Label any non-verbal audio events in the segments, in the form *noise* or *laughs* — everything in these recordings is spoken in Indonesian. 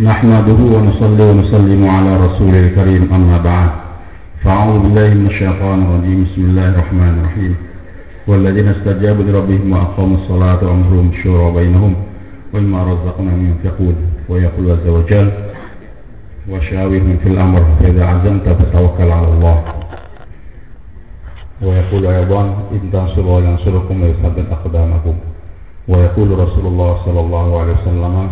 نحمده ونصلي ونسلم على رسول الكريم أما بعد. فأعوذ بالله من الشيطان الرجيم. بسم الله الرحمن الرحيم. والذين استجابوا لربهم وأقاموا الصلاة وأمرهم شورى بينهم ومما رزقناهم ينفقون. ويقول عز وجل وشاورهم في الأمر فإذا عزمت فتوكل على الله. ويقول أيضا إن تنصروا ينصركم ويثبت أقدامكم. ويقول رسول الله صلى الله عليه وسلم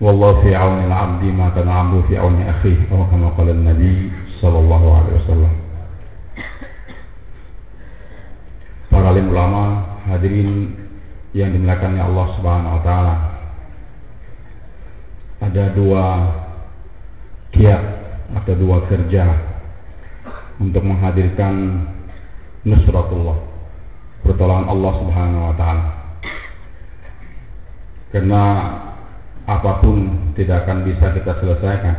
والله في عون العبد ما كان العبد في عون أخيه أو كما قال النبي صلى الله عليه وسلم Para alim ulama, hadirin yang dimuliakan Allah Subhanahu wa taala. Ada dua kiat atau dua kerja untuk menghadirkan nusratullah, pertolongan Allah Subhanahu wa taala. Karena apa pun tidak akan bisa kita selesaikan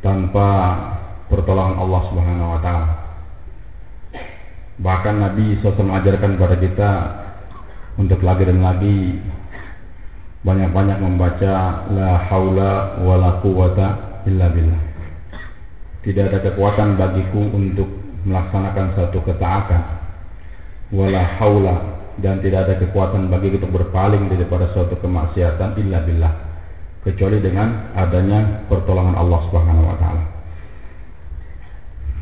tanpa pertolongan Allah Subhanahu wa taala. Bahkan Nabi SAW mengajarkan kepada kita untuk lagi dan lagi banyak-banyak membaca la haula wala quwata illa billah. Tidak ada kekuatan bagiku untuk melaksanakan satu ketaatan. Wala haula dan tidak ada kekuatan bagi untuk berpaling daripada suatu kemaksiatan illa billah kecuali dengan adanya pertolongan Allah Subhanahu wa taala.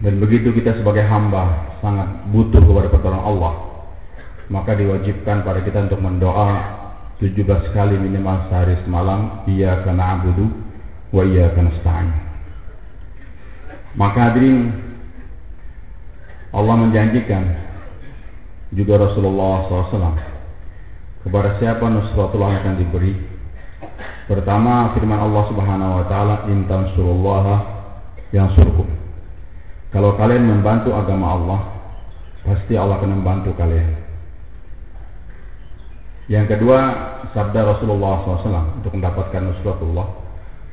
Dan begitu kita sebagai hamba sangat butuh kepada pertolongan Allah, maka diwajibkan pada kita untuk mendoa 17 kali minimal sehari semalam, iya karena abudu wa iya karena nasta'in. Maka hadirin Allah menjanjikan juga Rasulullah SAW kepada siapa nusratullah akan diberi? Pertama firman Allah Subhanahu wa taala intan surullah yang surkum kalau kalian membantu agama Allah pasti Allah akan membantu kalian. Yang kedua sabda Rasulullah SAW untuk mendapatkan nusratullah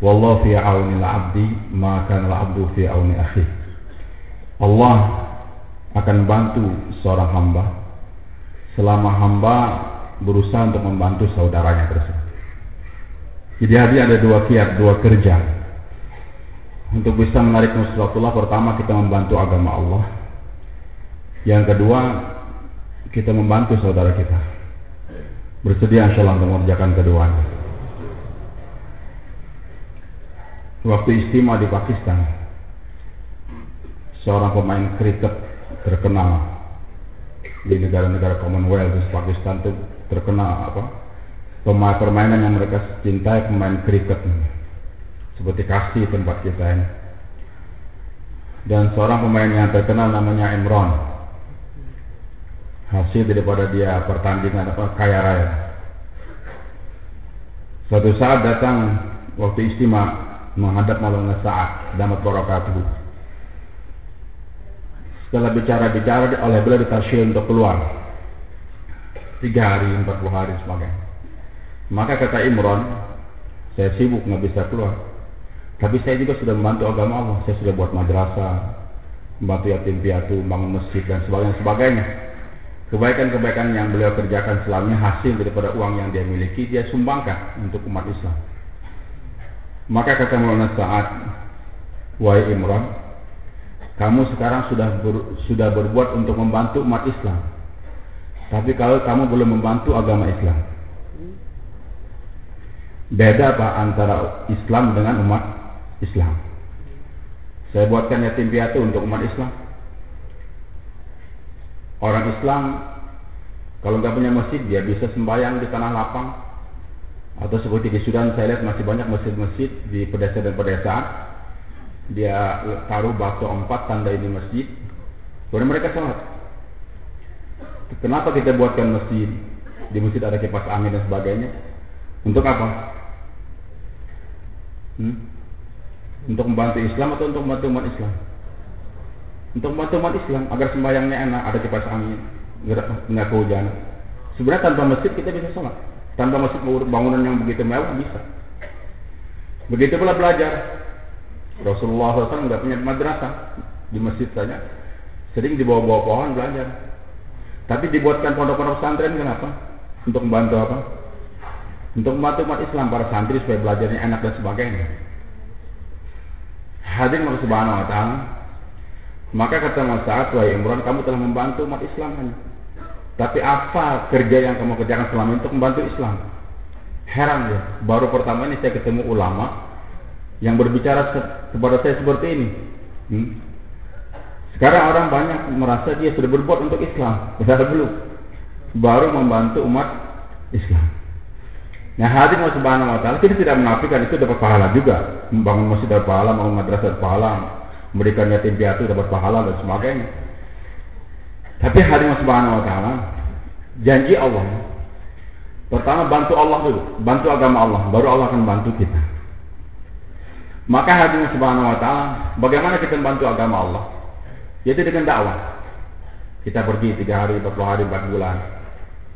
wallahu fi aunil abdi maka abdu fi auni akhi. Allah akan bantu seorang hamba selama hamba berusaha untuk membantu saudaranya tersebut. Jadi ada dua kiat, dua kerja. Untuk bisa menarik nusratullah pertama kita membantu agama Allah. Yang kedua kita membantu saudara kita. Bersedia insya Allah untuk mengerjakan keduanya. Waktu istimewa di Pakistan, seorang pemain kriket terkenal di negara-negara Commonwealth di Pakistan itu terkenal apa pemain permainan yang mereka cintai pemain kriket. Seperti kasih tempat kita ini. Dan seorang pemain yang terkenal namanya Imron. Hasil daripada dia pertandingan apa kaya raya. Suatu saat datang waktu istimewa menghadap Maulana Sa'ad damat barakatuh setelah bicara-bicara oleh beliau ditasyir untuk keluar tiga hari, empat puluh hari sebagainya. Maka kata Imron, saya sibuk nggak bisa keluar. Tapi saya juga sudah membantu agama Allah. Saya sudah buat madrasah, membantu yatim piatu, bangun masjid dan sebagainya. sebagainya. Kebaikan-kebaikan yang beliau kerjakan selamanya hasil daripada uang yang dia miliki, dia sumbangkan untuk umat Islam. Maka kata Maulana Sa'ad, Wahai Imran, kamu sekarang sudah ber, sudah berbuat untuk membantu umat Islam. Tapi kalau kamu belum membantu agama Islam. Beda apa antara Islam dengan umat Islam? Saya buatkan yatim piatu untuk umat Islam. Orang Islam kalau nggak punya masjid dia bisa sembahyang di tanah lapang atau seperti di Sudan saya lihat masih banyak masjid-masjid di pedesaan dan pedesaan dia taruh batu empat tanda ini masjid kemudian mereka sholat. Kenapa kita buatkan masjid? Di masjid ada kipas angin dan sebagainya. Untuk apa? Hmm? untuk membantu Islam atau untuk membantu umat Islam? Untuk membantu umat Islam agar sembahyangnya enak ada kipas angin nggak kehujanan sebenarnya tanpa masjid kita bisa sholat. Tanpa masjid bangunan yang begitu mewah bisa. Begitu pula belajar Rasulullah SAW nggak punya madrasah di masjid saja, sering dibawa bawah pohon belajar. Tapi dibuatkan pondok-pondok pesantren kenapa? Untuk membantu apa? untuk membantu umat Islam para santri supaya belajarnya enak dan sebagainya. Hadirin Allah Subhanahu wa taala. Maka kata Mas Sa'ad, wahai Imran, kamu telah membantu umat Islam hanya. Tapi apa kerja yang kamu kerjakan selama ini untuk membantu Islam? Heran ya, baru pertama ini saya ketemu ulama yang berbicara kepada saya seperti ini. Hmm? Sekarang orang banyak merasa dia sudah berbuat untuk Islam, padahal belum. Baru membantu umat Islam. Nah hadirin subhanahu wa ta'ala kita tidak menafikan itu dapat pahala juga. Membangun masjid dapat pahala, membangun madrasah dapat pahala, memberikan yatim piatu dapat pahala dan sebagainya. Tapi hadirin subhanahu wa ta'ala janji Allah pertama bantu Allah dulu, bantu agama Allah, baru Allah akan bantu kita. Maka hadirin subhanahu wa ta'ala bagaimana kita membantu agama Allah? Yaitu dengan dakwah. Kita pergi tiga hari, empat hari, empat bulan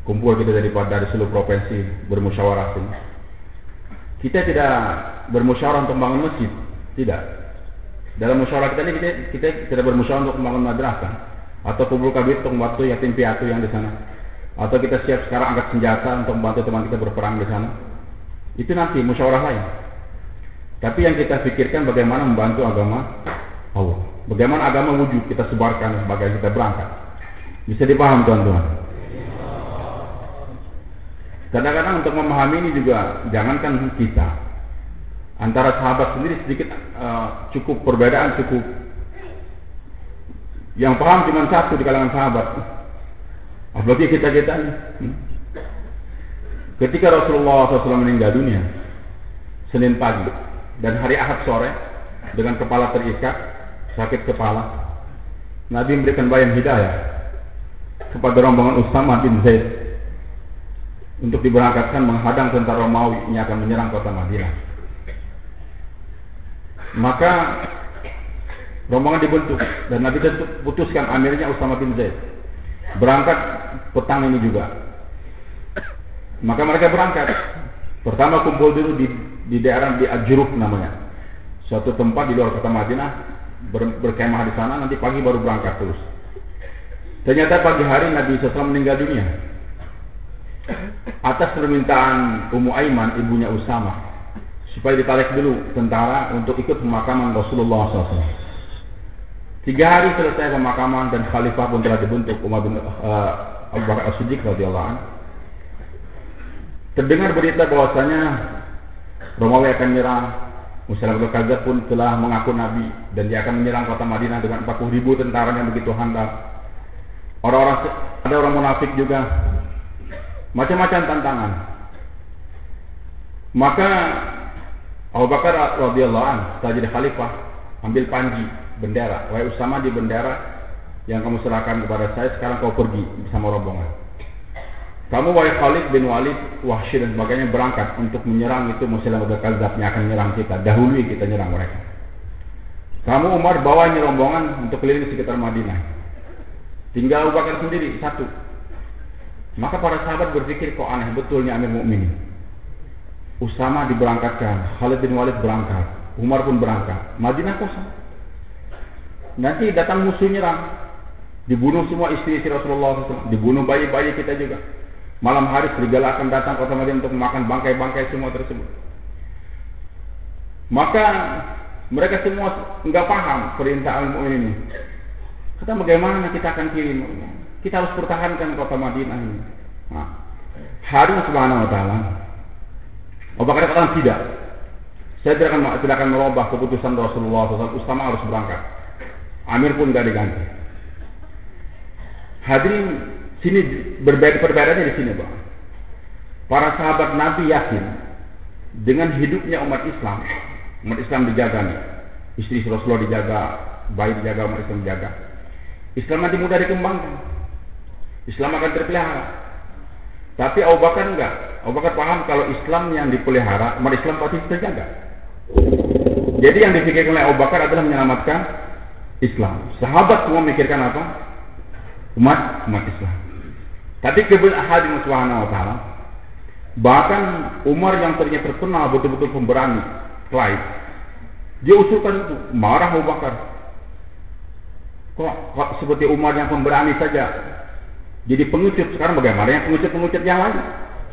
kumpul kita dari dari seluruh provinsi bermusyawarah. Kita tidak bermusyawarah untuk membangun masjid, tidak. Dalam musyawarah kita ini kita, kita tidak bermusyawarah untuk membangun madrasah atau kumpul kabit untuk membantu yatim piatu yang di sana. Atau kita siap sekarang angkat senjata untuk membantu teman kita berperang di sana. Itu nanti musyawarah lain. Tapi yang kita pikirkan bagaimana membantu agama Allah. Bagaimana agama wujud kita sebarkan sebagai kita berangkat. Bisa dipaham tuan-tuan? Kadang-kadang untuk memahami ini juga jangankan kita antara sahabat sendiri sedikit uh, cukup perbedaan cukup yang paham cuma satu di kalangan sahabat apalagi kita kita hmm. ketika Rasulullah SAW meninggal dunia Senin pagi dan hari Ahad sore dengan kepala terikat sakit kepala Nabi memberikan bayang hidayah kepada rombongan Usama bin Zaid untuk diberangkatkan menghadang tentara Romawi yang akan menyerang kota Madinah. Maka rombongan dibentuk dan Nabi putuskan amirnya Usama bin Zaid berangkat petang ini juga. Maka mereka berangkat. Pertama kumpul dulu di, di daerah di Ajruf namanya. Suatu tempat di luar kota Madinah ber, berkemah di sana nanti pagi baru berangkat terus. Ternyata pagi hari Nabi SAW meninggal dunia atas permintaan Ummu Aiman ibunya Usama supaya ditarik dulu tentara untuk ikut pemakaman Rasulullah SAW. Tiga hari selesai pemakaman dan khalifah pun telah dibentuk Umar bin uh, Abu Bakar As-Siddiq radhiyallahu. Terdengar berita bahwasanya Romawi akan menyerang bin Kadzab pun telah mengaku Nabi dan dia akan menyerang kota Madinah dengan 40 ribu tentara yang begitu handal. Orang-orang ada orang munafik juga macam-macam tantangan. Maka Abu Bakar radhiyallahu an setelah jadi khalifah ambil panji bendera, wahai Usama di bendera yang kamu serahkan kepada saya sekarang kau pergi bersama rombongan. Kamu wahai Khalid bin Walid, Wahsy dan sebagainya berangkat untuk menyerang itu Musailamah bin Kadzab yang akan menyerang kita. Dahului kita nyerang mereka. Kamu Umar bawa rombongan untuk keliling sekitar Madinah. Tinggal Abu Bakar sendiri satu maka para sahabat berpikir kok aneh betulnya Amir Mukminin. Usama diberangkatkan, Khalid bin Walid berangkat, Umar pun berangkat, Madinah kosong. Nanti datang musuh nyerang, dibunuh semua istri-istri Rasulullah dibunuh bayi-bayi kita juga. Malam hari serigala akan datang kota Madinah untuk makan bangkai-bangkai semua tersebut. Maka mereka semua nggak paham perintah al ini. Kata bagaimana kita akan kirim? Kita harus pertahankan kota Madinah ini. Nah, Harun subhanahu wa ta'ala. Abu Bakar katakan tidak. Saya tidak akan, tidak akan merubah keputusan Rasulullah SAW. Ustama harus berangkat. Amir pun tidak diganti. Hadirin sini berbeda perbedaannya di sini, Bang. Para sahabat Nabi yakin dengan hidupnya umat Islam, umat Islam dijaga nih. Istri Rasulullah dijaga, bayi dijaga, umat Islam dijaga. Islam nanti mudah dikembangkan. Islam akan terpelihara. Tapi Abu Bakar enggak. Abu Bakar paham kalau Islam yang dipelihara, umat Islam pasti terjaga. Jadi yang dipikirkan oleh Abu Bakar adalah menyelamatkan Islam. Sahabat semua memikirkan apa? Umat umat Islam. Tapi kebenaran hadis Subhanahu wa taala bahkan Umar yang tadinya terkenal betul-betul pemberani, Clyde, dia usulkan itu, marah Abu Bakar. Kok, kok seperti Umar yang pemberani saja jadi pengecut sekarang bagaimana yang pengecut-pengecut yang lain?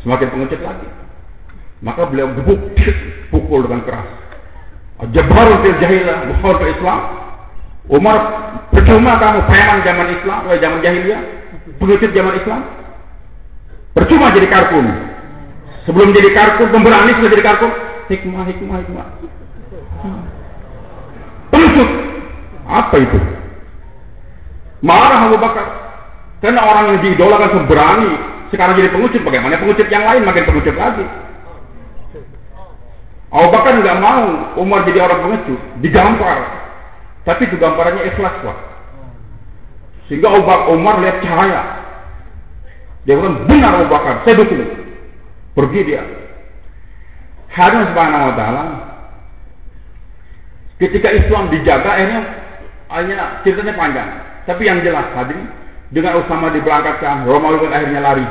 Semakin pengecut lagi. Maka beliau gebuk, pukul dengan keras. Jabarul fil jahilah, bukhul ke Islam. Umar, percuma kamu preman zaman Islam, eh, zaman jahiliyah, pengecut zaman Islam. Percuma jadi karkun. Sebelum jadi karkun, pemberani sudah jadi karkun. Hikmah, hikmah, hikmah. Pengecut. Apa itu? Marah Abu Bakar. Karena orang yang diidolakan pemberani, sekarang jadi pengecut, bagaimana pengecut yang lain makin pengecut lagi. Abu Bakar nggak mau Umar jadi orang pengecut, digampar. Tapi itu gambarannya ikhlas pak. Sehingga Umar lihat cahaya. Dia bilang benar Abu Bakar, saya dukung. Pergi dia. Hadis Subhanahu Wa Taala. Ketika Islam dijaga, akhirnya hanya ceritanya panjang. Tapi yang jelas hadirin, dengan Usama diberangkatkan, Romawi akhirnya lari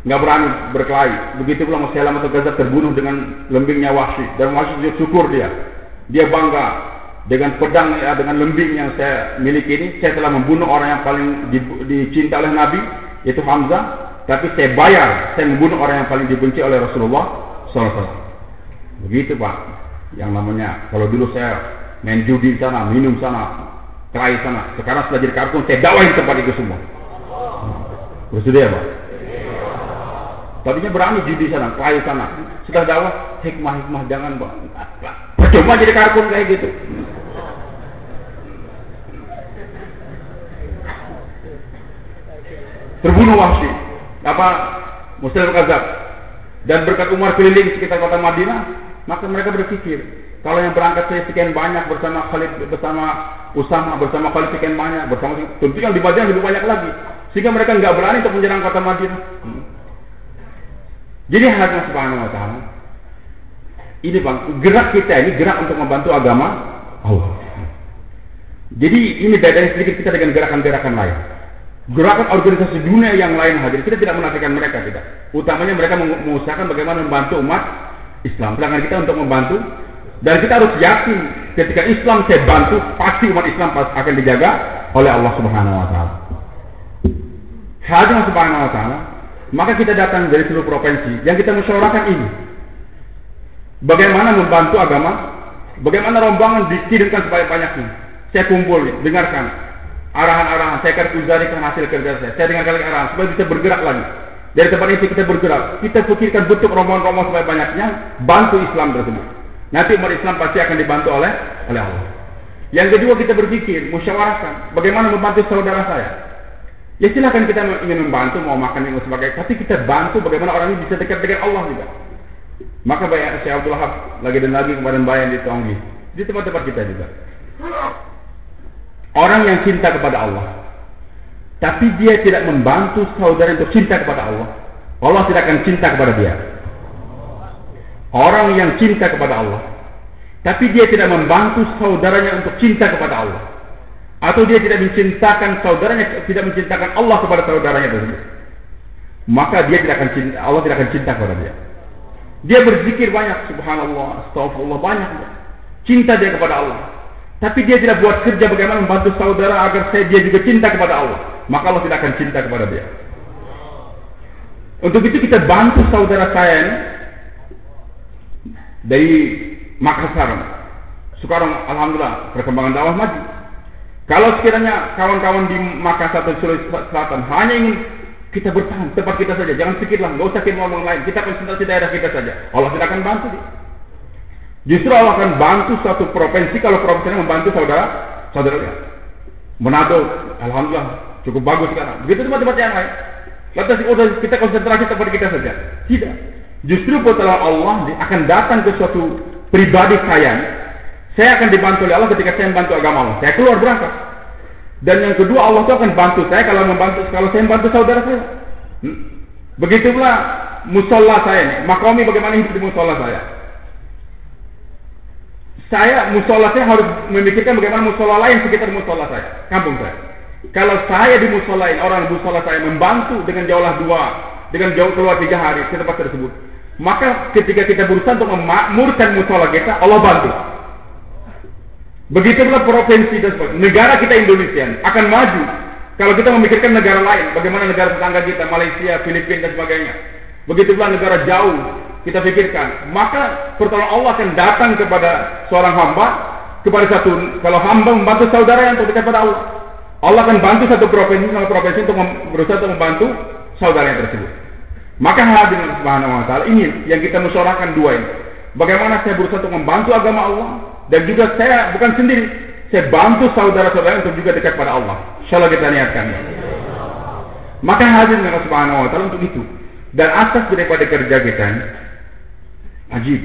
nggak berani berkelahi. Begitu pula Musailamah atau Gaza terbunuh dengan lembingnya Wahsy dan Wahsy juga syukur dia. Dia bangga dengan pedang ya, dengan lembing yang saya miliki ini, saya telah membunuh orang yang paling dicinta oleh Nabi, yaitu Hamzah. Tapi saya bayar, saya membunuh orang yang paling dibenci oleh Rasulullah SAW. Begitu Pak, yang namanya kalau dulu saya main judi sana, minum sana, kelahi sana. Sekarang setelah jadi kartun, saya dakwain tempat itu semua. Bersedia Pak? Tadinya berani judi sana, kelahi sana. Sudah dakwah, hikmah-hikmah jangan bang. Percuma jadi karkun kayak gitu. Terbunuh wahsi. Apa? Muslim Kazab. Dan berkat Umar keliling sekitar kota Madinah, maka mereka berpikir, kalau yang berangkat saya sekian banyak bersama Khalid bersama Usama bersama Khalid sekian banyak bersama tentu yang di Madinah lebih banyak lagi sehingga mereka nggak berani untuk menyerang kota Madinah. Jadi hanya subhanahu wa ta'ala. Ini bang, gerak kita ini gerak untuk membantu agama Allah. Jadi ini bedanya sedikit kita dengan gerakan-gerakan lain. Gerakan organisasi dunia yang lain hadir, kita tidak menafikan mereka tidak. Utamanya mereka mengusahakan bagaimana membantu umat Islam. Sedangkan kita untuk membantu dan kita harus yakin ketika Islam saya bantu pasti umat Islam akan dijaga oleh Allah Subhanahu wa taala. Hadir Subhanahu wa taala maka kita datang dari seluruh provinsi yang kita musyawarahkan ini. Bagaimana membantu agama? Bagaimana rombongan dikirimkan sebanyak-banyaknya? Saya kumpul, dengarkan arahan-arahan. Saya akan uzarikan hasil kerja saya. Saya dengarkan lagi arahan supaya bisa bergerak lagi. Dari tempat ini kita bergerak. Kita pikirkan bentuk rombongan-rombongan sebanyak-banyaknya. Bantu Islam tersebut. Nanti umat Islam pasti akan dibantu oleh oleh Allah. Yang kedua kita berpikir, musyawarahkan. Bagaimana membantu saudara saya? Ya silakan kita ingin membantu, mau makan dan sebagainya. Tapi kita bantu bagaimana orang ini bisa dekat dengan Allah juga. Maka banyak Syekh Abdul lagi dan lagi kepada bayan di Tonggi. Di tempat-tempat kita juga. Orang yang cinta kepada Allah. Tapi dia tidak membantu saudara untuk cinta kepada Allah. Allah tidak akan cinta kepada dia. Orang yang cinta kepada Allah. Tapi dia tidak membantu saudaranya untuk cinta kepada Allah atau dia tidak mencintakan saudaranya, tidak mencintakan Allah kepada saudaranya tersebut, maka dia tidak akan cinta, Allah tidak akan cinta kepada dia. Dia berzikir banyak, subhanallah, astagfirullah banyak. Cinta dia kepada Allah. Tapi dia tidak buat kerja bagaimana membantu saudara agar saya dia juga cinta kepada Allah. Maka Allah tidak akan cinta kepada dia. Untuk itu kita bantu saudara saya ini dari Makassar. Sekarang Alhamdulillah perkembangan dakwah maju. Kalau sekiranya kawan-kawan di Makassar atau Sulawesi Selatan hanya ingin kita bertahan tempat kita saja, jangan pikirlah, nggak usah kita ngomong lain, kita konsentrasi daerah kita saja. Allah tidak akan bantu dia. Justru Allah akan bantu satu provinsi kalau provinsinya membantu saudara saudaranya. Manado, alhamdulillah cukup bagus sekarang. Begitu tempat-tempat yang lain. Lantas kita konsentrasi tempat kita saja. Tidak. Justru setelah Allah akan datang ke suatu pribadi saya saya akan dibantu oleh Allah ketika saya membantu agama Allah. Saya keluar berangkat. Dan yang kedua Allah itu akan bantu saya kalau membantu kalau saya membantu saudara saya. Hmm? Begitu pula musola saya. Makomi bagaimana hidup di musola saya. Saya musola saya harus memikirkan bagaimana musola lain sekitar musola saya, kampung saya. Kalau saya di musola ini orang musola saya membantu dengan jauhlah dua, dengan jauh keluar tiga hari ke tempat tersebut, maka ketika kita berusaha untuk memakmurkan musola kita, Allah bantu. Begitu pula provinsi dan sebagainya. Negara kita Indonesia akan maju kalau kita memikirkan negara lain, bagaimana negara tetangga kita, Malaysia, Filipina dan sebagainya. Begitu pula negara jauh kita pikirkan, maka pertolongan Allah akan datang kepada seorang hamba, kepada satu kalau hamba membantu saudara yang terdekat pada Allah. Allah akan bantu satu provinsi sama provinsi untuk berusaha untuk membantu saudara yang tersebut. Maka hadirin subhanahu wa taala ini yang kita musyawarahkan dua ini. Bagaimana saya berusaha untuk membantu agama Allah dan juga saya bukan sendiri, saya bantu saudara-saudara untuk juga dekat pada Allah. Insyaallah kita niatkan. Maka hadirin subhanahu wa taala untuk itu. Dan asas daripada kerja kita ajib.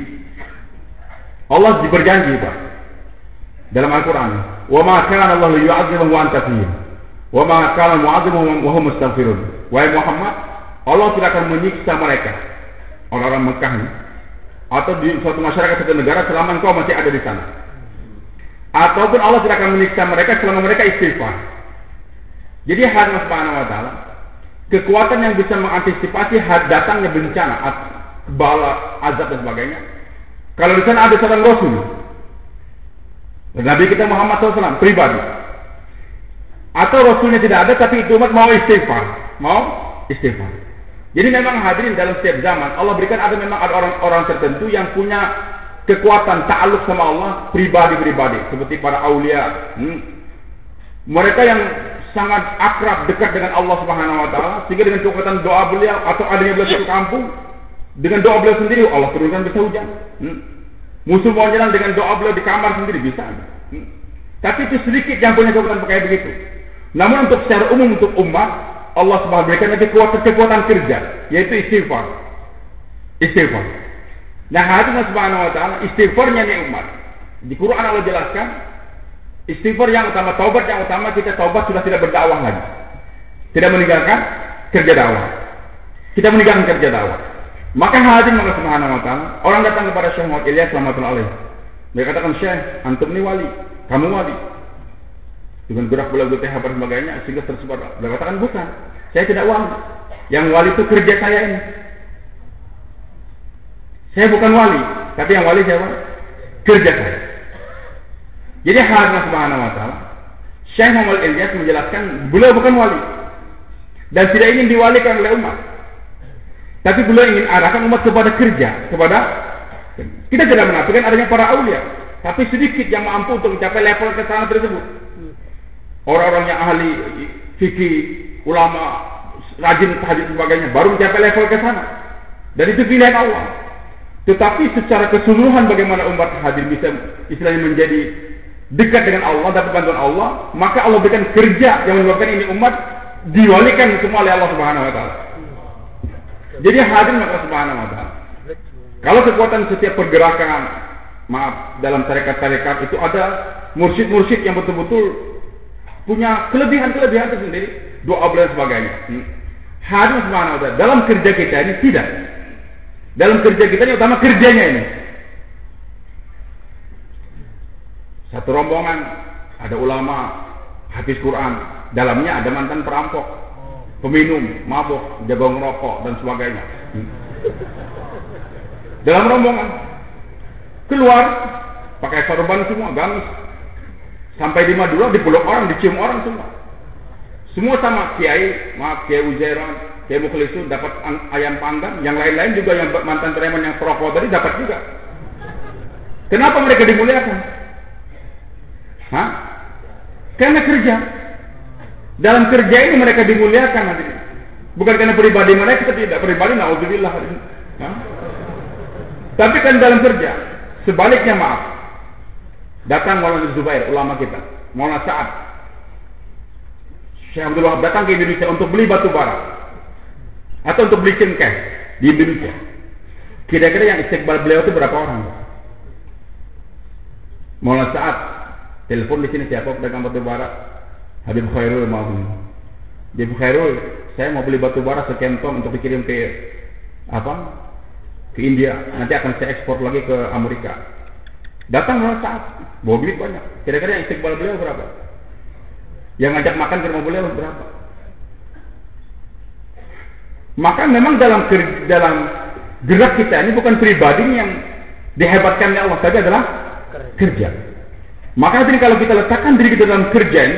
Allah berjanji Pak dalam Al-Quran. Wa ma kana Allah yu'adzibuhum wa anta fihim. Wa ma kana mu'adzibuhum wa hum mustaghfirun. Wahai Muhammad, Allah tidak akan menyiksa mereka orang-orang Mekah ini atau di suatu masyarakat satu negara selama engkau masih ada di sana. Ataupun Allah tidak akan menyiksa mereka selama mereka istighfar. Jadi Allah Subhanahu wa taala kekuatan yang bisa mengantisipasi datangnya bencana, bala, azab dan sebagainya. Kalau di sana ada seorang rasul, Nabi kita Muhammad SAW pribadi. Atau Rasulnya tidak ada tapi itu umat mau istighfar. Mau istighfar. Jadi memang hadirin dalam setiap zaman Allah berikan ada memang ada orang-orang tertentu yang punya kekuatan ta'aluk sama Allah pribadi-pribadi seperti para aulia. Hmm. Mereka yang sangat akrab dekat dengan Allah Subhanahu wa taala sehingga dengan kekuatan doa beliau atau adanya beliau satu kampung dengan doa beliau sendiri Allah turunkan bisa hujan. Hmm. Musuh mau jalan dengan doa beliau di kamar sendiri bisa. Hmm. Tapi itu sedikit yang punya kekuatan kayak begitu. Namun untuk secara umum untuk umat Allah Subhanahu berikan nanti kekuatan kekuatan kerja yaitu istighfar. Istighfar. Nah, Allah Subhanahu wa taala istighfarnya nih umat. Di Quran Allah jelaskan istighfar yang utama, taubat yang utama kita taubat sudah tidak berdakwah lagi. Tidak meninggalkan kerja dakwah. Kita meninggalkan kerja dakwah. Maka hadirin Allah Subhanahu wa taala, orang datang kepada Syekh Muhammad Ilyas selamatullah alaih. Dia katakan, "Syekh, antum ini wali, kamu wali." Dengan gerak bola gue apa sebagainya sehingga tersebar. Dia katakan, "Bukan. Saya tidak wali. Yang wali itu kerja saya ini. Saya bukan wali, tapi yang wali siapa? Kerja saya." Jadi hadirin Subhanahu wa taala, Syekh Muhammad Ilyas menjelaskan, beliau bukan wali dan tidak ingin diwalikan oleh umat. Tapi beliau ingin arahkan umat kepada kerja, kepada kita tidak menafikan adanya para aulia, tapi sedikit yang mampu untuk mencapai level ke sana tersebut. Orang-orang yang ahli fikih, ulama, rajin tahajud sebagainya, baru mencapai level ke sana. Dan itu pilihan Allah. Tetapi secara keseluruhan bagaimana umat hadir bisa istilahnya menjadi dekat dengan Allah, dapat bantuan Allah, maka Allah berikan kerja yang menyebabkan ini umat diwalikan semua oleh Allah Subhanahu wa taala. Jadi hadir maka subhanahu wa ta'ala. Kalau kekuatan setiap pergerakan, maaf, dalam tarekat-tarekat itu ada mursyid-mursyid yang betul-betul punya kelebihan-kelebihan tersendiri, doa dan sebagainya. Hmm. Hadir subhanahu wa ta'ala. Dalam kerja kita ini tidak. Dalam kerja kita ini utama kerjanya ini. Satu rombongan, ada ulama, habis Quran, dalamnya ada mantan perampok, peminum, mabuk, jaga ngerokok dan sebagainya. Dalam rombongan keluar pakai sorban semua, gamis. Sampai di Madura dipeluk orang, dicium orang semua. Semua sama Kiai, maaf Kiai Uzairan, Kiai Mukhlisun dapat ayam panggang, yang lain-lain juga yang mantan preman yang perokok tadi dapat juga. Kenapa mereka dimuliakan? Hah? Karena kerja. Dalam kerja ini mereka dimuliakan nanti. Bukan karena pribadi mereka tidak pribadi naudzubillah. Ya. Tapi kan dalam kerja. Sebaliknya maaf. Datang Maulana Zubair, ulama kita. Maulana Sa'ad. Syekh Abdul Wahab datang ke Indonesia untuk beli batu bara. Atau untuk beli cengkeh di Indonesia. Kira-kira yang istiqbal beliau itu berapa orang? Maulana Sa'ad. Telepon di sini siapa pedagang batu bara? Habib Khairul mau Habib Khairul saya mau beli batu bara sekian ton untuk dikirim ke apa? Ke India. Nanti akan saya ekspor lagi ke Amerika. Datang saat. Bawa banyak. Kira-kira yang istiqbal beliau berapa? Yang ngajak makan ke rumah beliau berapa? Maka memang dalam dalam gerak kita ini bukan pribadi yang dihebatkan oleh Allah saja adalah kerja. Maka jadi kalau kita letakkan diri kita dalam kerja ini,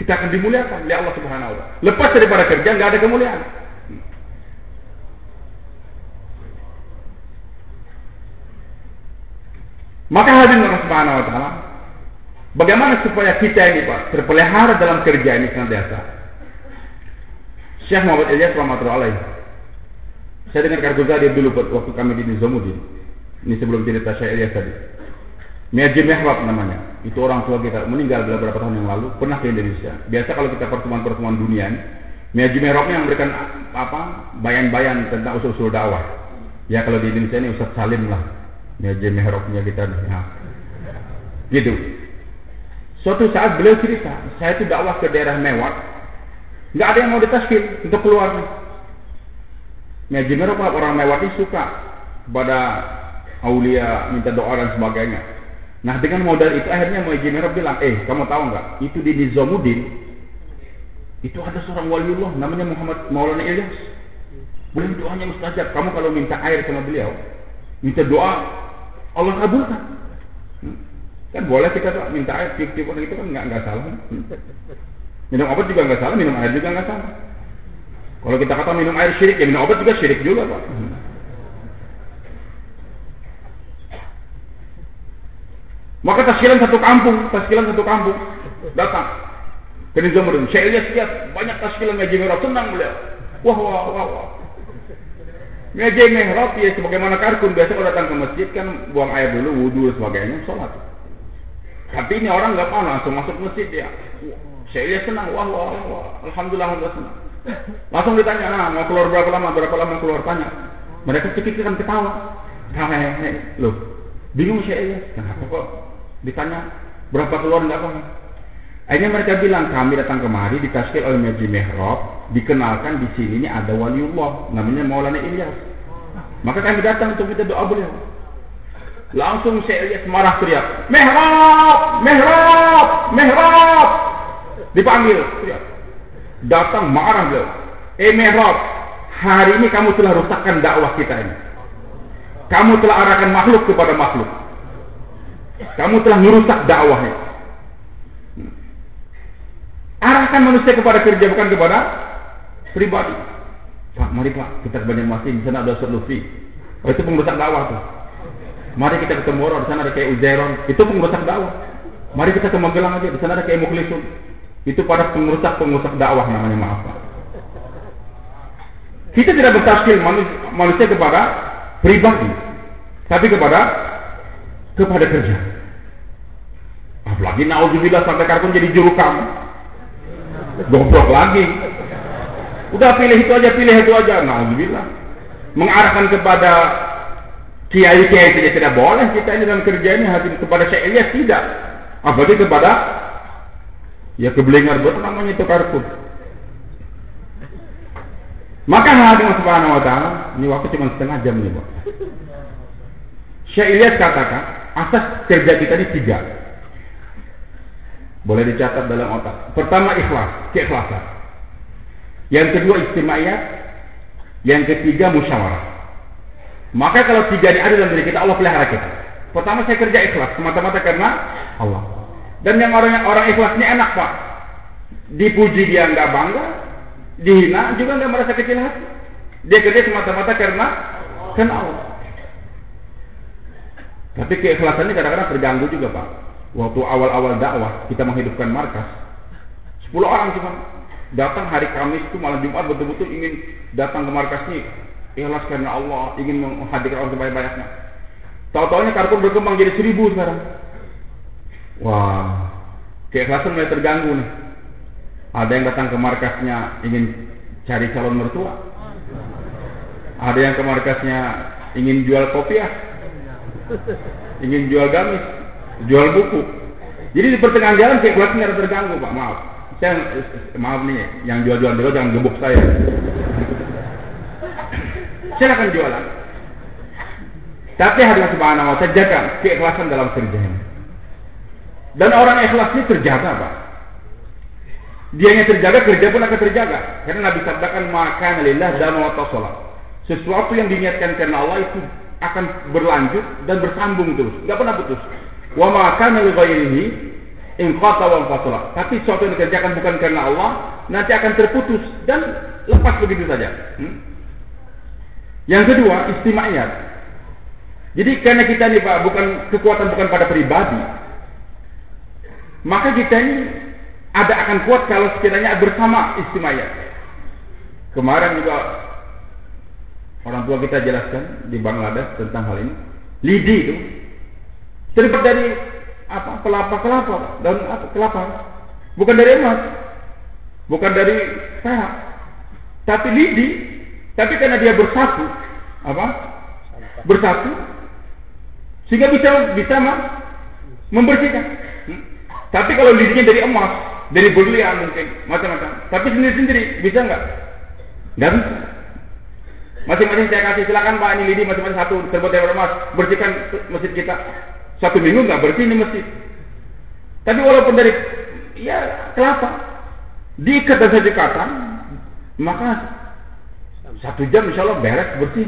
kita akan dimuliakan oleh Allah Subhanahu wa taala. Lepas daripada kerja nggak ada kemuliaan. Maka hadirin Allah Subhanahu wa taala, bagaimana supaya kita ini Pak terpelihara dalam kerja ini senantiasa? Syekh Muhammad Ilyas rahimahullah. alaih. Saya dengar Ghazali dulu waktu kami di Nizamuddin. Ini sebelum cerita Syekh Ilyas tadi. Miaji Mehrab namanya. Itu orang tua kita meninggal beberapa tahun yang lalu, pernah ke Indonesia. Biasa kalau kita pertemuan-pertemuan dunia Mehrab yang memberikan apa bayan-bayan tentang usul-usul dakwah. Ya kalau di Indonesia ini Ustaz Salim lah. Miaji Mehrabnya kita. Ya. Gitu. Suatu saat beliau cerita, saya itu dakwah ke daerah Mewat, nggak ada yang mau ditaskil untuk keluar. Miaji Mehrab orang Mewat ini suka kepada aulia minta doa dan sebagainya. Nah dengan modal itu akhirnya Merah bilang, eh kamu tahu nggak? Itu di Nizamuddin itu ada seorang waliullah namanya Muhammad Maulana Ilyas. Beliau doanya mustajab. Kamu kalau minta air sama beliau, minta doa, Allah kabulkan. Hmm. Kan boleh kita tuh minta air, tiap-tiap orang itu kan nggak nggak salah. Hmm. Minum obat juga nggak salah, minum air juga nggak salah. Kalau kita kata minum air syirik, ya minum obat juga syirik juga pak. Hmm. Maka taskilan satu kampung, taskilan satu kampung datang ke Nizamuddin. Saya lihat siap banyak taskilan ngaji merah tenang beliau. Wah wah wah wah. Ngaji mihrab ya sebagaimana karkun biasa kalau datang ke masjid kan buang air dulu, wudhu dan sebagainya, sholat. Tapi ini orang nggak mau langsung masuk masjid dia. Saya lihat senang, wah wah wah, alhamdulillah alhamdulillah senang. Langsung ditanya, nah, mau keluar berapa lama, berapa lama keluar tanya. Mereka sedikit kan ketawa. Hehehe, loh, bingung saya ya, kenapa kok Ditanya berapa keluar enggak apa? Akhirnya mereka bilang kami datang kemari dikasih oleh Meji Mehrab, dikenalkan di sini ini ada waliullah namanya Maulana Ilyas. Maka kami datang untuk minta doa beliau. Langsung saya lihat marah teriak, Mehrab, Mehrab, Mehrab. Dipanggil, teriak. Datang marah beliau. Eh Mehrab, hari ini kamu telah rusakkan dakwah kita ini. Kamu telah arahkan makhluk kepada makhluk. Kamu telah merusak dakwahnya. Arahkan manusia kepada kerja bukan kepada pribadi. Pak, mari Pak, kita ke Banjarmasin, di sana ada Ustaz Lutfi. Oh, itu pengrusak dakwah tuh. Mari kita ke Temoro, di sana ada kayak Uzairon, itu pengrusak dakwah. Mari kita ke Magelang aja, di sana ada kayak Mukhlisun. Itu pada pengrusak-pengrusak dakwah namanya maaf Pak. Kita tidak bertafsir manusia kepada pribadi, tapi kepada kepada kerja. Apalagi naudzubillah sampai kartun jadi juru kamu. Goblok lagi. Udah pilih itu aja, pilih itu aja. Naudzubillah. Mengarahkan kepada kiai-kiai saja tidak boleh kita ini dalam kerja ini hati kepada saya Ilyas tidak. Apalagi kepada ya kebelingar buat namanya itu kartun. Maka hadirin subhanahu wa ta'ala, ini waktu cuma setengah jam nih, Pak. Syekh Ilyas katakan, asas kerja kita ini tiga. Boleh dicatat dalam otak. Pertama ikhlas, keikhlasan. Yang kedua istimaiyat. Yang ketiga musyawarah. Maka kalau tiga ini ada dalam diri kita, Allah pelihara kita. Pertama saya kerja ikhlas, semata-mata karena Allah. Dan yang orang orang ikhlas enak pak. Dipuji dia nggak bangga, dihina juga nggak merasa kecil hati. Dia kerja semata-mata karena karena Allah. Tapi keikhlasannya kadang-kadang terganggu juga pak. Waktu awal-awal dakwah kita menghidupkan markas 10 orang cuma datang hari Kamis itu malam Jumat betul-betul ingin datang ke markas ini ikhlas karena Allah ingin menghadirkan orang sebanyak-banyaknya tahu-tahunya kartun berkembang jadi seribu sekarang. Wah keikhlasan mulai terganggu nih. Ada yang datang ke markasnya ingin cari calon mertua. Ada yang ke markasnya ingin jual kopiah ingin jual gamis jual buku. Jadi di pertengahan jalan kayak kelasnya ada terganggu pak, maaf. Saya maaf nih, yang jual-jual dulu jangan gebuk saya. Silakan jualan. Tapi harus subhanahu wa ta'ala jaga keikhlasan dalam kerjanya. Dan orang ikhlas ini terjaga pak. Dia yang terjaga kerja pun akan terjaga. Karena Nabi sabdakan maka lillah dan wa Sesuatu yang diniatkan karena Allah itu akan berlanjut dan bersambung terus, nggak pernah putus. Wa ma kana li ghairihi in qata wa fasala. Tapi sesuatu yang dikerjakan bukan karena Allah, nanti akan terputus dan lepas begitu saja. Hmm? Yang kedua, istimaiyat. Jadi karena kita ini Pak bukan kekuatan bukan pada pribadi, maka kita ini ada akan kuat kalau sekiranya bersama istimayat. Kemarin juga orang tua kita jelaskan di Bangladesh tentang hal ini. Lidi itu. Terbuat dari apa? Kelapa kelapa. Dan apa? Kelapa. Bukan dari emas. Bukan dari perak. Tapi lidi. Tapi karena dia bersatu apa? Bersatu sehingga bisa bisa membersihkan. Hmm? tapi kalau lidinya dari emas dari berlian mungkin macam-macam. Tapi sendiri-sendiri bisa nggak? Nggak bisa masing-masing saya kasih silakan pak ini lidi masing-masing satu terbuat dari emas bersihkan masjid kita. Satu minggu nggak bersih ini masjid. Tapi walaupun dari ya kelapa. Diikat dan saya maka satu jam insya Allah beres bersih.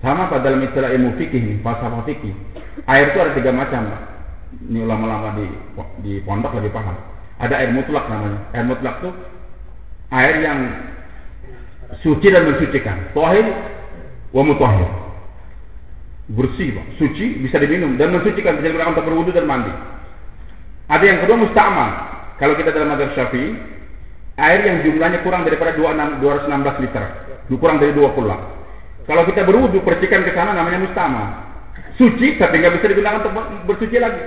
Sama pada dalam istilah ilmu fikih falsafah fikih. Air itu ada tiga macam ini ulama-ulama di di pondok lebih paham. Ada air mutlak namanya. Air mutlak itu air yang suci dan mensucikan. Tohir wa mutahhir. Bersih pak. Suci bisa diminum dan mensucikan bisa digunakan untuk berwudu dan mandi. Ada yang kedua musta'mal. Kalau kita dalam mazhab syafi'i air yang jumlahnya kurang daripada 216 liter. Kurang dari dua puluh. Kalau kita berwudu percikan ke sana namanya mustama suci tapi nggak bisa digunakan untuk bersuci lagi.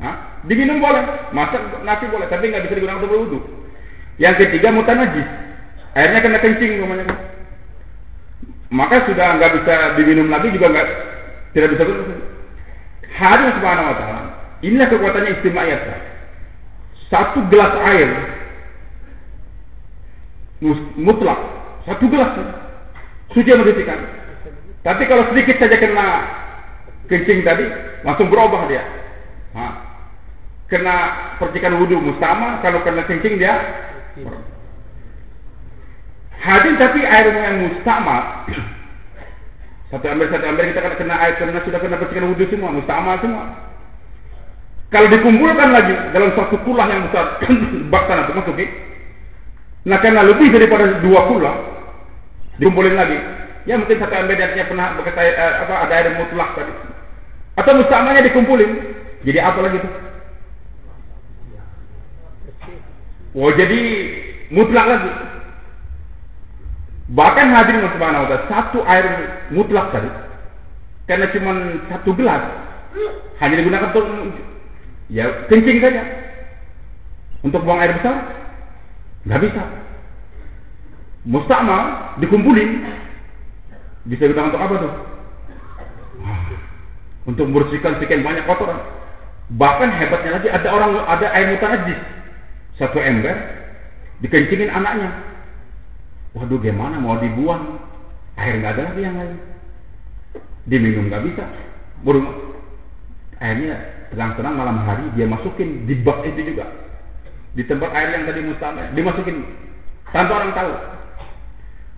Hah? diminum boleh masak nasi boleh tapi nggak bisa digunakan untuk berwudu yang ketiga mutanajis airnya kena kencing namanya maka sudah nggak bisa diminum lagi juga nggak tidak bisa berwudu hadis subhanahu wa taala. Inilah kekuatannya istimewa satu. Gelas air mutlak. Satu gelas. Suci membersihkan tapi kalau sedikit saja kena kencing tadi langsung berubah dia. Ha. kena percikan wudhu mustama kalau kena kencing dia hadir tapi air yang mustama *clears throat* satu ambil satu ambil kita kena air kena sudah kena percikan wudhu semua mustama semua kalau dikumpulkan lagi dalam satu kulah yang besar *clears throat* bak tanah masuk nah karena lebih daripada dua kulah dikumpulin lagi ya mungkin satu ambil dia pernah bekas eh, apa ada air mutlak tadi atau mustamanya dikumpulin. Jadi apa lagi tuh? Oh jadi mutlak lagi. Bahkan hadirin subhanahu wa satu air mutlak tadi karena cuma satu gelas hanya digunakan untuk ya kencing saja. Untuk buang air besar nggak bisa. Mustama dikumpulin bisa digunakan untuk apa tuh? untuk membersihkan sekian banyak kotoran. Bahkan hebatnya lagi ada orang ada air mutanajis satu ember dikencingin anaknya. Waduh gimana mau dibuang air nggak ada lagi yang lain. Diminum nggak bisa. Baru airnya tenang-tenang malam hari dia masukin di bak itu juga di tempat air yang tadi mustahil dimasukin tanpa orang tahu.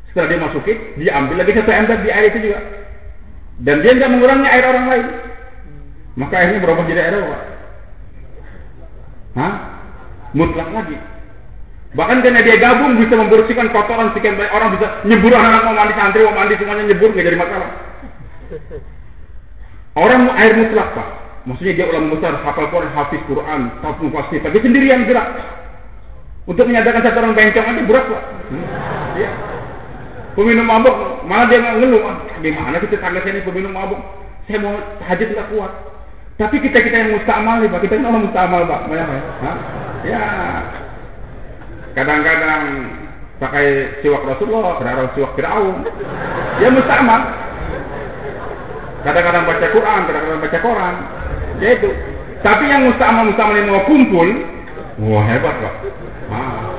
Setelah dia masukin, dia ambil lagi satu ember di air itu juga dan dia tidak mengurangi air orang lain, maka airnya berubah jadi air apa? Hah? Mutlak lagi. Bahkan karena dia gabung bisa membersihkan kotoran sekian banyak orang bisa nyebur anak-anak mau mandi santri mau mandi semuanya nyebur nggak jadi masalah. Orang air mutlak pak. Maksudnya dia ulama besar, hafal Quran, hafiz Quran, tahu pasti, tapi sendirian gerak. Untuk menyadarkan satu orang bencong aja berat pak. Ya. Peminum mabuk, malah dia nggak ngeluh. Ah, gimana kita kaget ini peminum mabuk? Saya mau hajat nggak kuat. Tapi kita kita yang mustamal pak. Kita kan orang mustamal, pak. Banyak, ya. ya. Kadang-kadang pakai siwak Rasulullah, kadang-kadang siwak Fir'aun. Ya mustamal. Kadang-kadang baca Quran, kadang-kadang baca Quran. Ya itu. Tapi yang mustamal mustamal yang mau kumpul, wah hebat, pak. Ah.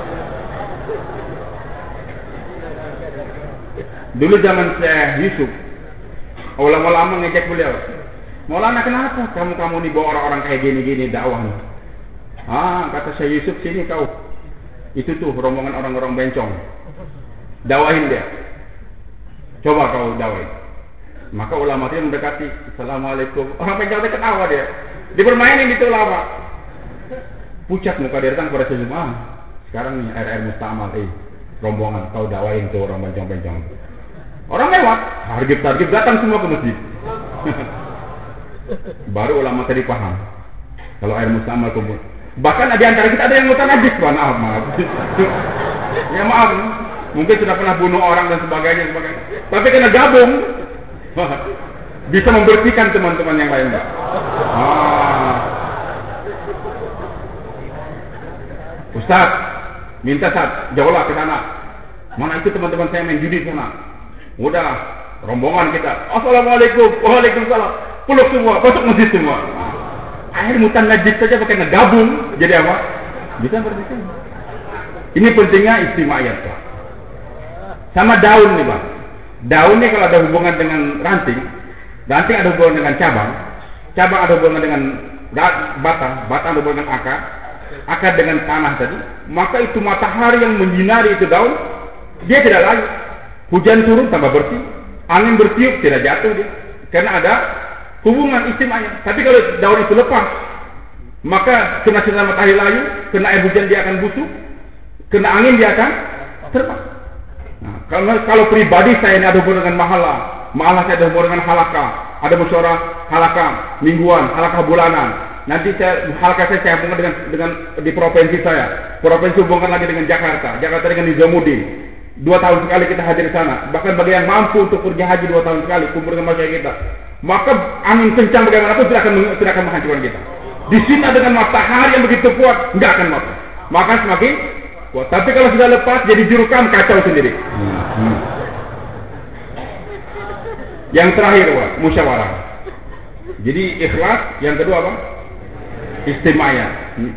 Dulu zaman saya Yusuf, ulama-ulama ngecek beliau. Maulana kenapa kamu-kamu nih bawa orang-orang kayak gini-gini dakwah nih? Ah, kata saya Yusuf sini kau. Itu tuh rombongan orang-orang bencong. Dawahin dia. Coba kau dawahin. Maka ulama dia mendekati. Assalamualaikum. Orang bencong dia ketawa dia. Dipermainin itu ulama. Pucat muka dia datang kepada ah, sekarang nih air-air mustamal, eh rombongan kau dawain tuh orang bencong-bencong. Orang lewat, hargib-hargib datang semua ke masjid. *laughs* Baru ulama tadi paham. Kalau air mustamal kumpul. Bahkan di antara kita ada yang mutan najis, maaf, maaf. ya maaf, mungkin sudah pernah bunuh orang dan sebagainya, sebagainya. Tapi kena gabung, *laughs* bisa membersihkan teman-teman yang lain. Ah. Ustaz, minta saat jauhlah ke sana. Mana itu teman-teman saya main judi sana? Udah, rombongan kita. Assalamualaikum, waalaikumsalam. Peluk semua, masuk masjid semua. Air mutan najis saja pakai ngegabung, jadi apa? Bisa bersihkan. Ini pentingnya istimayat, Pak. Sama daun nih, Pak. Daun nih kalau ada hubungan dengan ranting, ranting ada hubungan dengan cabang, cabang ada hubungan dengan batang, batang ada hubungan dengan akar, akar dengan tanah tadi, maka itu matahari yang menyinari itu daun, dia tidak lagi. Hujan turun tambah bersih, angin bertiup tidak jatuh dia, karena ada hubungan istimanya. Tapi kalau daun itu lepas, maka kena sinar matahari layu, kena air hujan dia akan busuk, kena angin dia akan terbang. Nah, kalau, kalau pribadi saya ini ada hubungan dengan mahala, mahala saya ada hubungan dengan halaka, ada musyawarah halaka mingguan, halaka bulanan, Nanti saya hal kata saya hubungkan dengan dengan di provinsi saya. Provinsi hubungkan lagi dengan Jakarta. Jakarta dengan Nizamuddin. Dua tahun sekali kita hadir di sana. Bahkan bagi yang mampu untuk pergi haji dua tahun sekali, kumpul dengan masyarakat kita. Maka angin kencang bagaimanapun tidak akan tidak akan menghancurkan kita. Di sini dengan matahari yang begitu kuat, nggak akan mati. Maka semakin kuat. Tapi kalau sudah lepas jadi jurukam kacau sendiri. Yang terakhir, Wak, musyawarah. Jadi ikhlas, yang kedua apa? istimayah. Hmm.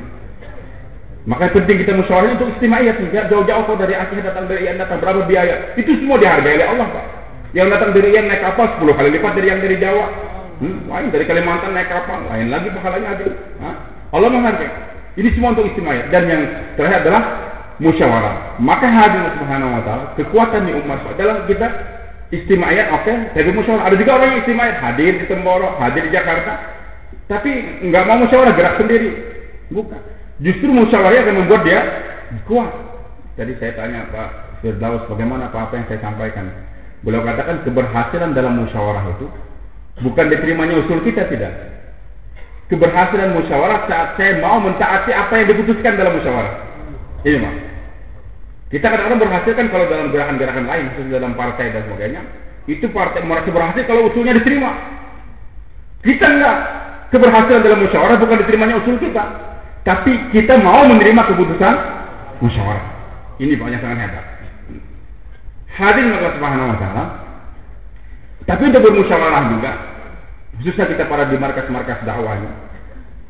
Maka penting kita musyawarah untuk istimayah. Jauh-jauh kau dari Aceh datang dari Ian datang berapa biaya? Itu semua dihargai oleh Allah Pak. Yang datang dari Ian naik kapal 10 kali lipat dari yang dari Jawa. Hmm, lain dari Kalimantan naik kapal, lain lagi pahalanya ada. Hah? Allah menghargai. Ini semua untuk istimayah. Dan yang terakhir adalah musyawarah. Maka hadir subhanahu wa ta'ala kekuatan di umat dalam kita istimayah oke, okay, tapi musyawarah. Ada juga orang yang istimayah hadir di Temboro, hadir di Jakarta, tapi nggak mau musyawarah gerak sendiri. Bukan. Justru musyawarah akan membuat dia kuat. Jadi saya tanya Pak Firdaus bagaimana apa apa yang saya sampaikan. Beliau katakan keberhasilan dalam musyawarah itu bukan diterimanya usul kita tidak. Keberhasilan musyawarah saat saya mau mentaati apa yang diputuskan dalam musyawarah. Ini mas. Kita kadang-kadang berhasil kan kalau dalam gerakan-gerakan lain, khususnya dalam partai dan sebagainya, itu partai merasa berhasil kalau usulnya diterima. Kita enggak keberhasilan dalam musyawarah bukan diterimanya usul kita, tapi kita mau menerima keputusan musyawarah. Ini banyak sangat hebat. Hadir Allah Subhanahu wa taala. Tapi untuk bermusyawarah juga, khususnya kita para di markas-markas dakwah ini.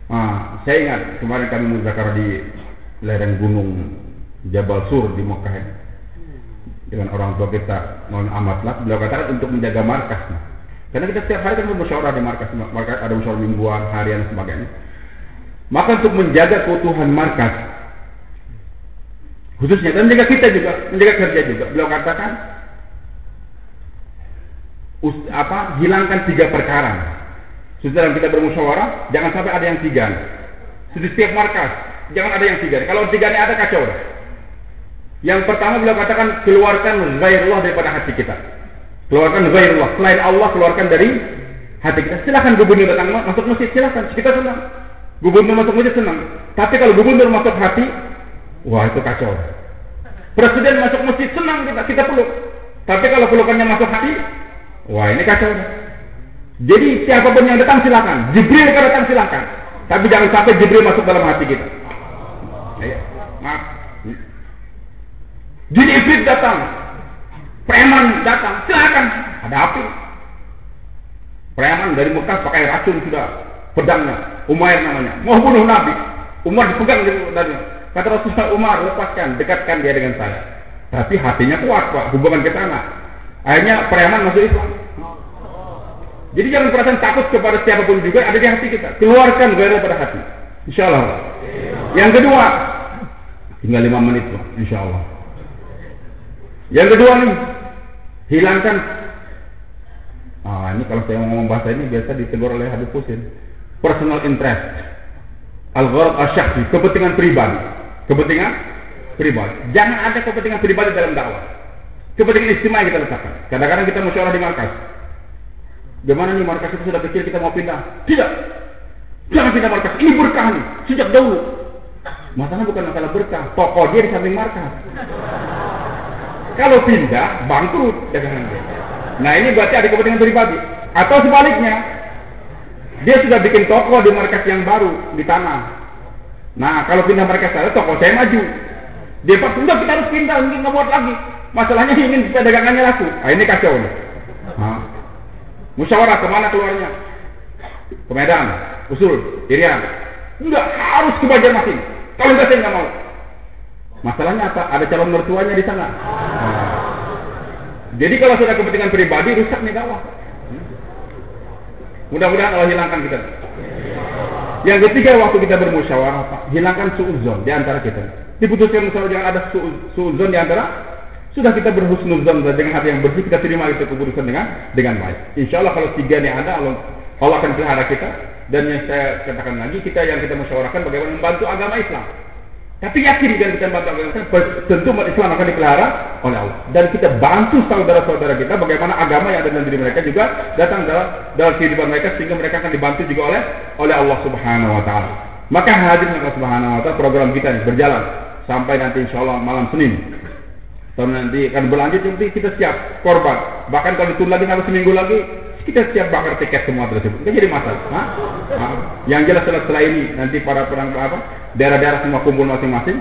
Nah, saya ingat kemarin kami muzakarah di lereng gunung Jabal Sur di Mekah dengan orang tua kita Mohon Amatlah beliau katakan untuk menjaga markas karena kita setiap hari kan bermusyawarah di markas, markas ada musyawarah mingguan, harian sebagainya. Maka untuk menjaga keutuhan markas, khususnya dan menjaga kita juga, menjaga kerja juga, beliau katakan us, apa hilangkan tiga perkara. Setelah kita bermusyawarah, jangan sampai ada yang tiga. Di setiap markas, jangan ada yang tiga. Kalau tiga ini ada kacau. Yang pertama beliau katakan keluarkan gairullah daripada hati kita. Keluarkan Allah, Selain Allah keluarkan dari hati kita. Silakan gubernur datang masuk masjid, silakan. Kita senang. Gubernur masuk masjid senang. Tapi kalau gubernur masuk hati, wah itu kacau. Presiden masuk masjid senang kita, kita peluk. Tapi kalau pelukannya masuk hati, wah ini kacau. Jadi siapa pun yang datang silakan. Jibril kalau datang silakan. Tapi jangan sampai Jibril masuk dalam hati kita. Ya, maaf. Jadi Iblis datang, Preman datang, silakan. Ada api. Preman dari Mekah pakai racun sudah pedangnya, Umair namanya. Mau bunuh Nabi. Umar dipegang dari kata Rasulullah Umar lepaskan, dekatkan dia dengan saya. Tapi hatinya kuat pak, hubungan kita sana. Akhirnya preman masuk Islam. Jadi jangan perasaan takut kepada siapa pun juga ada di hati kita. Keluarkan gairah pada hati. Insya Allah. Yang kedua, tinggal lima menit pak, Insya Allah. Yang kedua nih, hilangkan. Ah, ini kalau saya ngomong bahasa ini biasa ditegur oleh Habib Husin. Personal interest. Al-gharad asyakhsi, kepentingan pribadi. Kepentingan pribadi. Jangan ada kepentingan pribadi dalam dakwah. Kepentingan istimewa yang kita letakkan. Kadang-kadang kita musyawarah di markas. Gimana nih markas itu sudah kecil kita mau pindah? Tidak. Jangan pindah markas. Ini berkah nih. Sejak dahulu. Masalah bukan masalah berkah. Toko dia di samping markas. Kalau pindah, bangkrut dagangan dia. Nah ini berarti ada kepentingan pribadi. Atau sebaliknya, dia sudah bikin toko di markas yang baru di tanah. Nah kalau pindah markas saya, toko saya maju. Dia pak, sudah kita harus pindah, mungkin nggak buat lagi. Masalahnya ingin supaya dagangannya laku. Nah, ini kacau nih. Nah. Musyawarah ke mana keluarnya? Ke Medan, Usul, Irian. Enggak, harus ke Banjarmasin. Kalau enggak saya nggak mau. Masalahnya apa? Ada calon mertuanya di sana. Jadi kalau sudah kepentingan pribadi rusak nih dakwah. Mudah-mudahan Allah hilangkan kita. Yang ketiga waktu kita bermusyawarah, Pak, hilangkan suudzon di antara kita. Diputuskan musyawarah jangan ada suudzon di antara sudah kita berhusnuzon dengan hati yang bersih kita terima itu keputusan dengan dengan baik. Insya Allah kalau tiga ini ada Allah, Allah akan pelihara kita dan yang saya katakan lagi kita yang kita musyawarahkan bagaimana membantu agama Islam. Tapi yakin dan kita Islam, tentu Islam akan dipelihara oleh Allah. Dan kita bantu saudara-saudara kita bagaimana agama yang ada dalam diri mereka juga datang dalam dalam kehidupan mereka sehingga mereka akan dibantu juga oleh oleh Allah Subhanahu Wa Taala. Maka hadir Allah Subhanahu Wa Taala program kita ini berjalan sampai nanti insya Allah malam Senin. Tahun nanti akan berlanjut nanti kita siap korban. Bahkan kalau ditunda lagi kalau seminggu lagi kita siap bakar tiket semua tersebut. Itu jadi masalah. Hah? Yang jelas setelah ini nanti para perang apa daerah-daerah semua kumpul masing-masing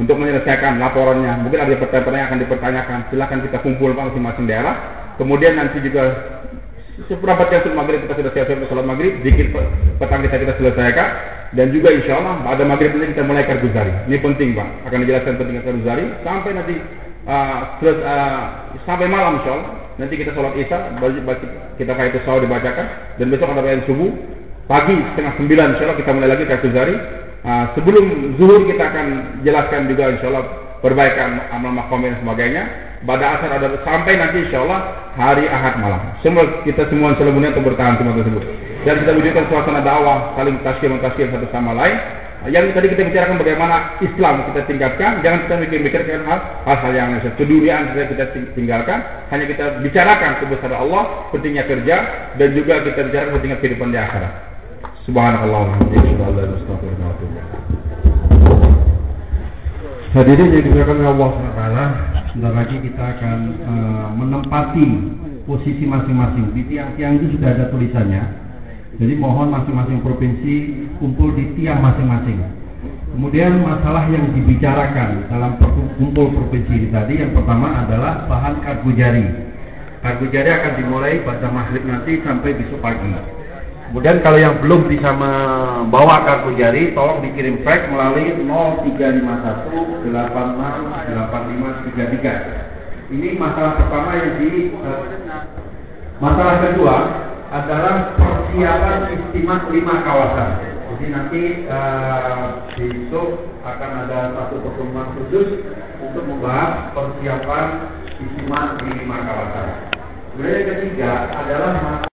untuk menyelesaikan laporannya. Mungkin ada pertanyaan yang akan dipertanyakan. Silakan kita kumpul masing-masing daerah. Kemudian nanti juga seperempat jam sebelum maghrib kita sudah siap-siap sholat maghrib. Zikir petang kita kita selesaikan. Dan juga insya Allah pada maghrib nanti kita mulai karguzari. Ini penting pak. Akan dijelaskan pentingnya karguzari sampai nanti uh, uh, sampai malam Allah. Nanti kita sholat isya, kita kayak itu dibacakan. Dan besok ada bayan subuh. Pagi setengah sembilan Allah kita mulai lagi karguzari Uh, sebelum zuhur kita akan jelaskan juga insya Allah perbaikan amal makom dan sebagainya. Pada asar ada sampai nanti Allah hari Ahad malam. Semua kita semua selalu untuk bertahan semua tersebut. Dan kita wujudkan suasana dakwah saling taskim taskim satu sama lain. Yang tadi kita bicarakan bagaimana Islam kita tingkatkan, jangan kita mikir-mikirkan hal hal yang keduniaan kita kita tinggalkan, hanya kita bicarakan kebesaran Allah, pentingnya kerja dan juga kita bicarakan pentingnya kehidupan di akhirat. Subhanallah. Hadirin yang dimuliakan Allah SWT Sebentar lagi kita akan uh, menempati posisi masing-masing. Di tiang-tiang itu sudah ada tulisannya Jadi mohon masing-masing provinsi kumpul di tiang masing-masing. Kemudian masalah yang dibicarakan dalam kumpul provinsi ini tadi Yang pertama adalah bahan kargo jari. Kargo jari akan dimulai pada maghrib nanti sampai besok pagi. Kemudian kalau yang belum bisa membawa kartu jari, tolong dikirim fax melalui 0351 86 Ini masalah pertama yang di uh, masalah kedua adalah persiapan istimewa lima kawasan. Jadi nanti uh, besok akan ada satu pertemuan khusus untuk membahas persiapan istimewa lima kawasan. Kemudian yang ketiga adalah